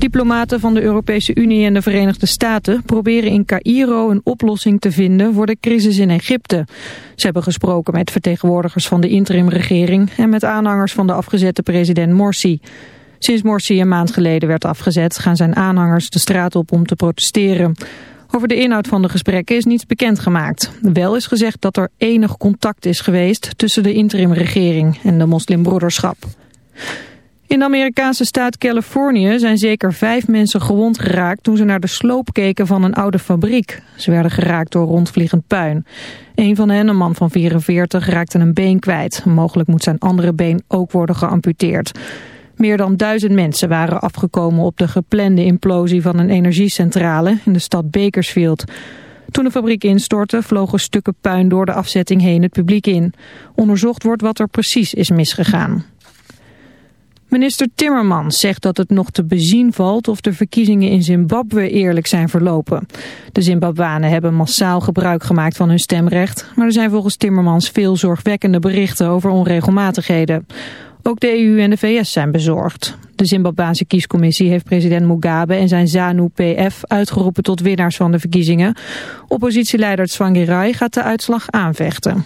Diplomaten van de Europese Unie en de Verenigde Staten proberen in Cairo een oplossing te vinden voor de crisis in Egypte. Ze hebben gesproken met vertegenwoordigers van de interimregering en met aanhangers van de afgezette president Morsi. Sinds Morsi een maand geleden werd afgezet gaan zijn aanhangers de straat op om te protesteren. Over de inhoud van de gesprekken is niets bekendgemaakt. Wel is gezegd dat er enig contact is geweest tussen de interimregering en de moslimbroederschap. In de Amerikaanse staat Californië zijn zeker vijf mensen gewond geraakt toen ze naar de sloop keken van een oude fabriek. Ze werden geraakt door rondvliegend puin. Een van hen, een man van 44, raakte een been kwijt. Mogelijk moet zijn andere been ook worden geamputeerd. Meer dan duizend mensen waren afgekomen op de geplande implosie van een energiecentrale in de stad Bakersfield. Toen de fabriek instortte vlogen stukken puin door de afzetting heen het publiek in. Onderzocht wordt wat er precies is misgegaan. Minister Timmermans zegt dat het nog te bezien valt of de verkiezingen in Zimbabwe eerlijk zijn verlopen. De Zimbabwanen hebben massaal gebruik gemaakt van hun stemrecht, maar er zijn volgens Timmermans veel zorgwekkende berichten over onregelmatigheden. Ook de EU en de VS zijn bezorgd. De Zimbabwaanse kiescommissie heeft president Mugabe en zijn ZANU-PF uitgeroepen tot winnaars van de verkiezingen. Oppositieleider Tsvangirai gaat de uitslag aanvechten.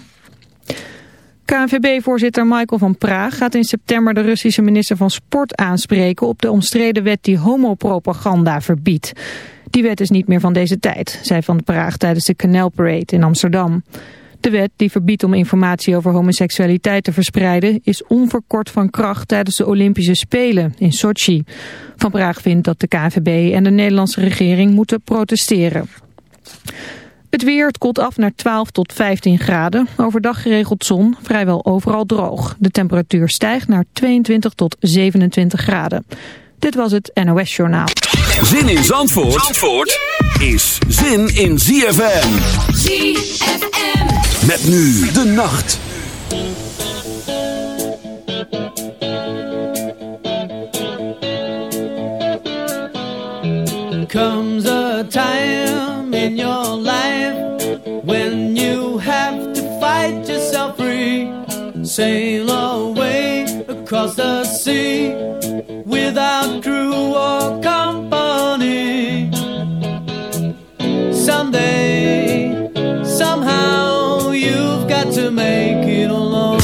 KNVB-voorzitter Michael van Praag gaat in september de Russische minister van Sport aanspreken op de omstreden wet die homopropaganda verbiedt. Die wet is niet meer van deze tijd, zei Van Praag tijdens de Canal Parade in Amsterdam. De wet die verbiedt om informatie over homoseksualiteit te verspreiden is onverkort van kracht tijdens de Olympische Spelen in Sochi. Van Praag vindt dat de KNVB en de Nederlandse regering moeten protesteren. Het weer, het koelt af naar 12 tot 15 graden. Overdag geregeld zon, vrijwel overal droog. De temperatuur stijgt naar 22 tot 27 graden. Dit was het NOS Journaal. Zin in Zandvoort, Zandvoort is zin in ZFM. ZFM. Met nu de nacht. comes sail away across the sea without crew or company. Someday, somehow, you've got to make it alone.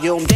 Radio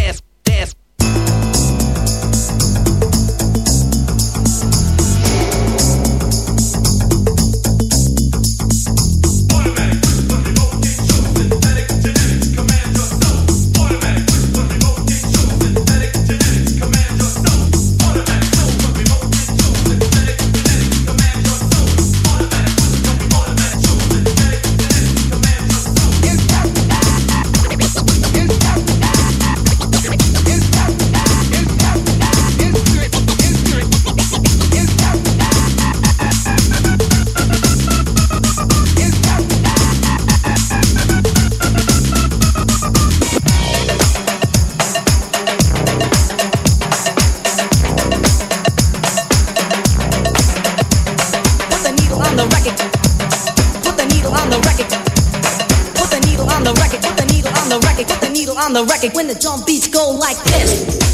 on the record when the drum beats go like this.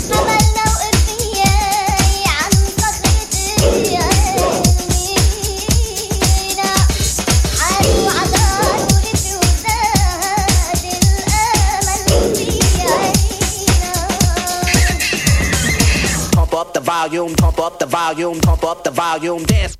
volume, pump up the volume, pump up the volume, dance.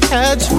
touch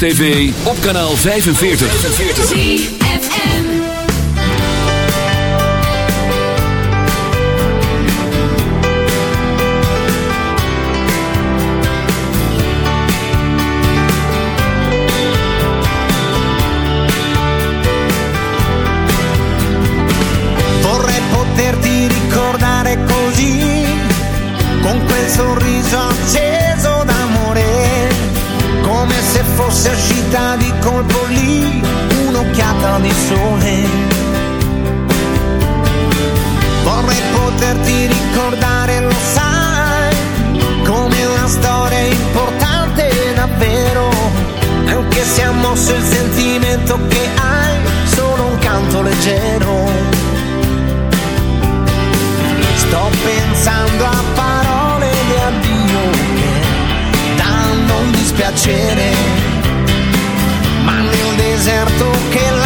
Race TV op kanaal 45. 45. sorriso accesa si è mosso il sentimento che hai, solo un canto leggero. Sto pensando a parole di addio che danno un dispiacere, ma nel deserto che la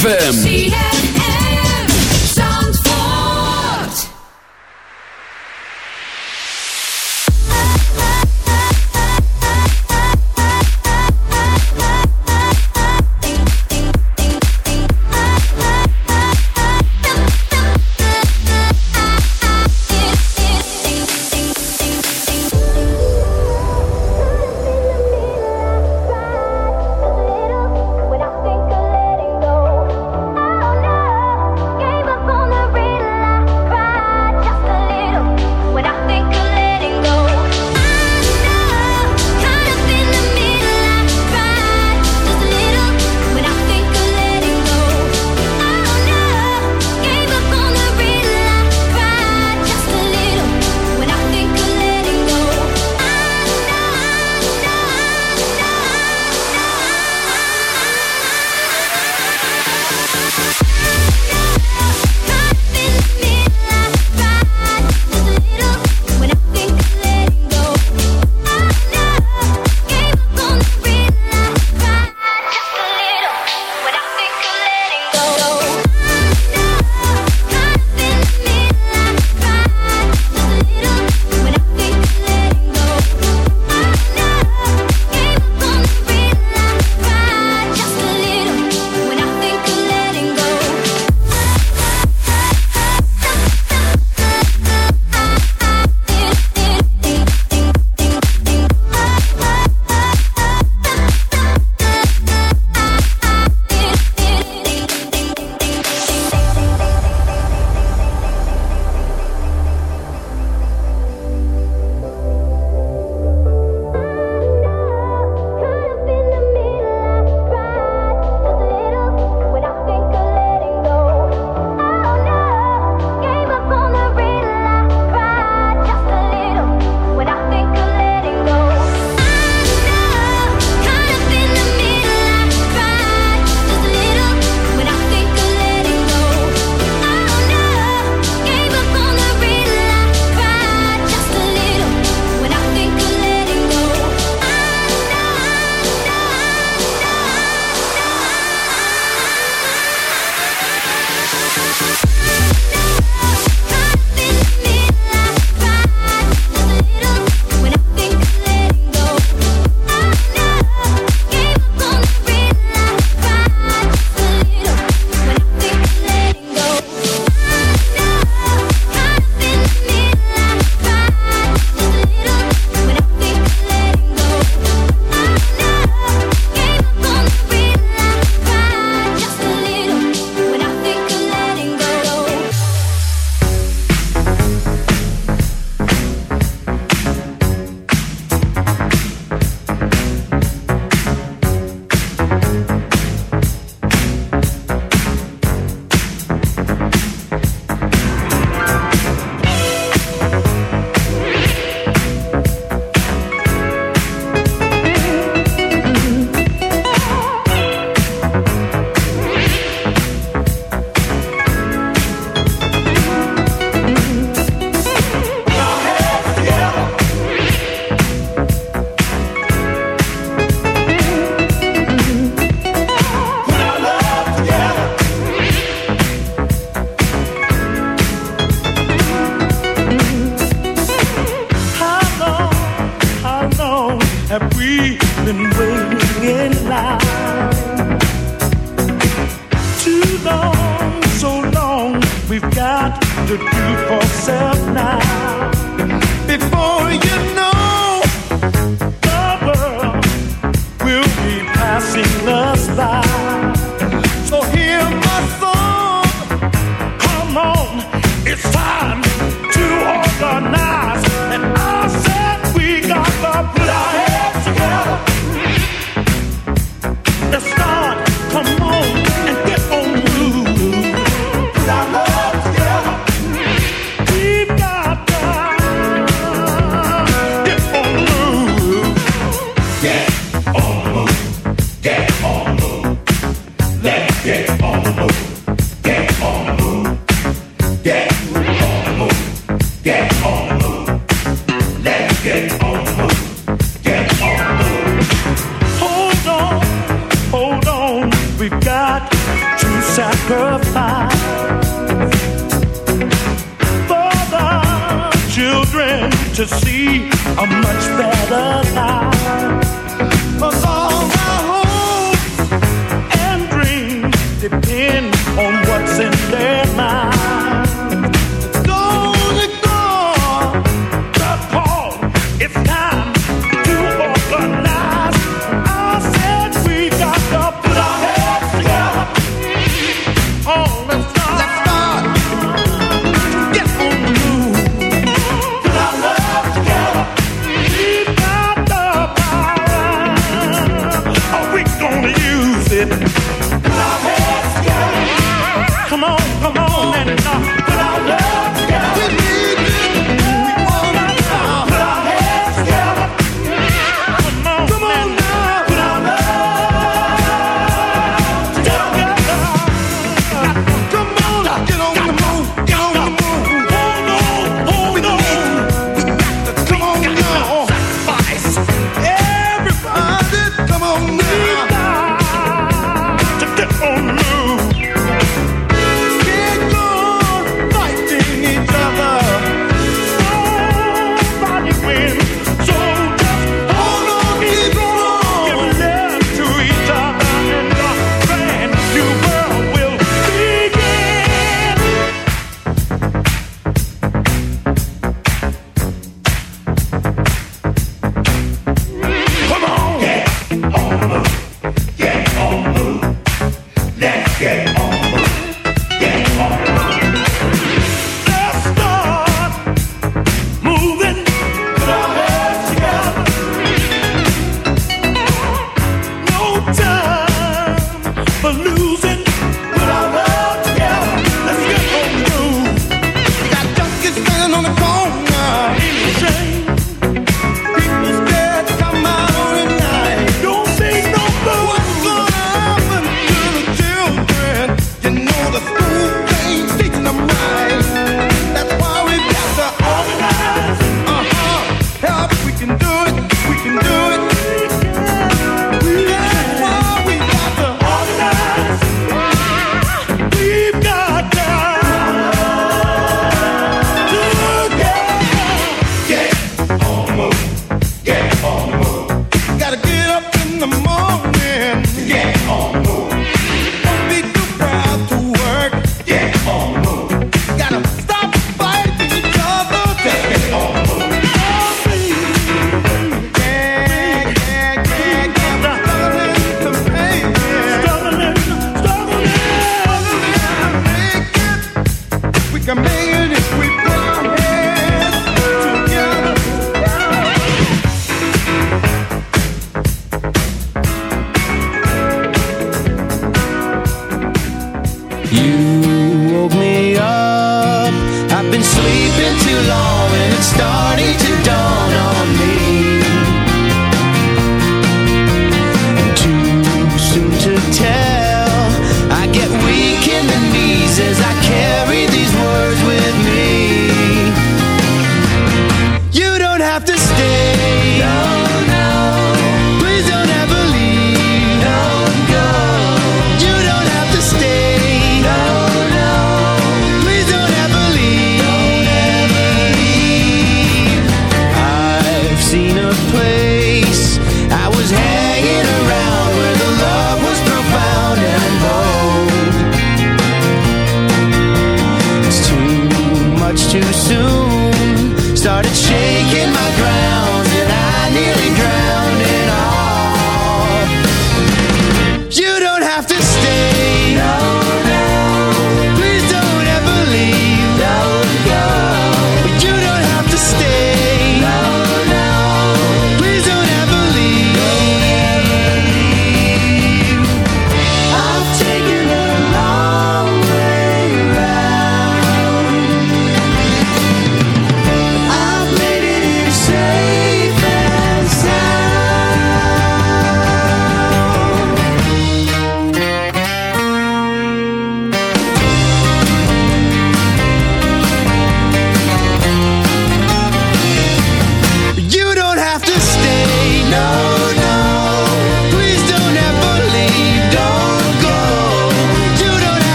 ZFM.